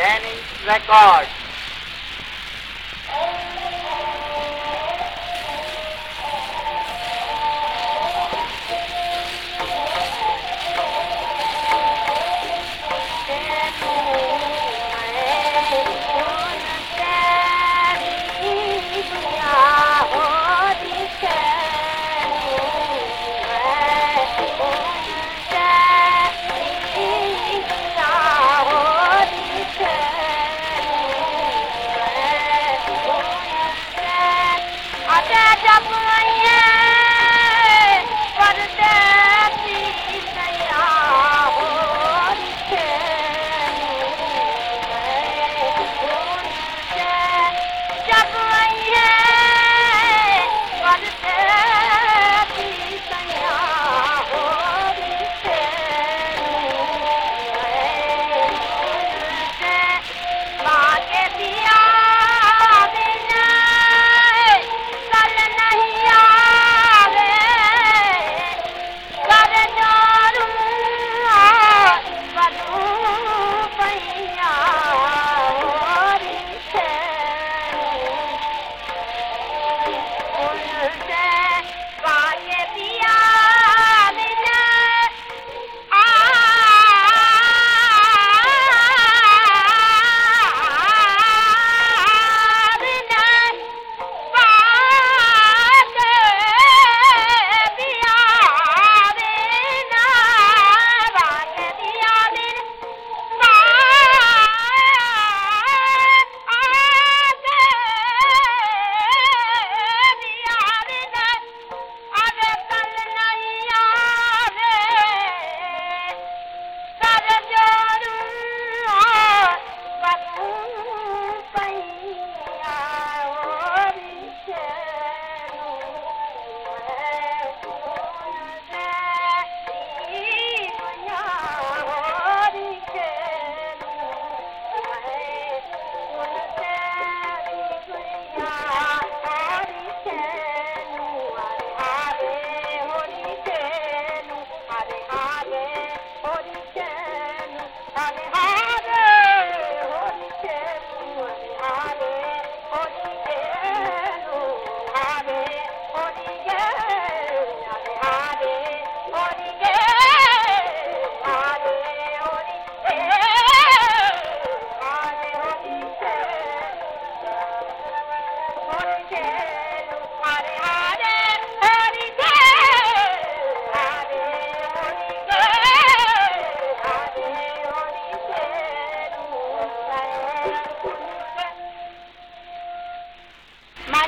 Standing record. चाकू नहीं है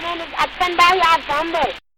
My name is Aksan Bhai Bombay.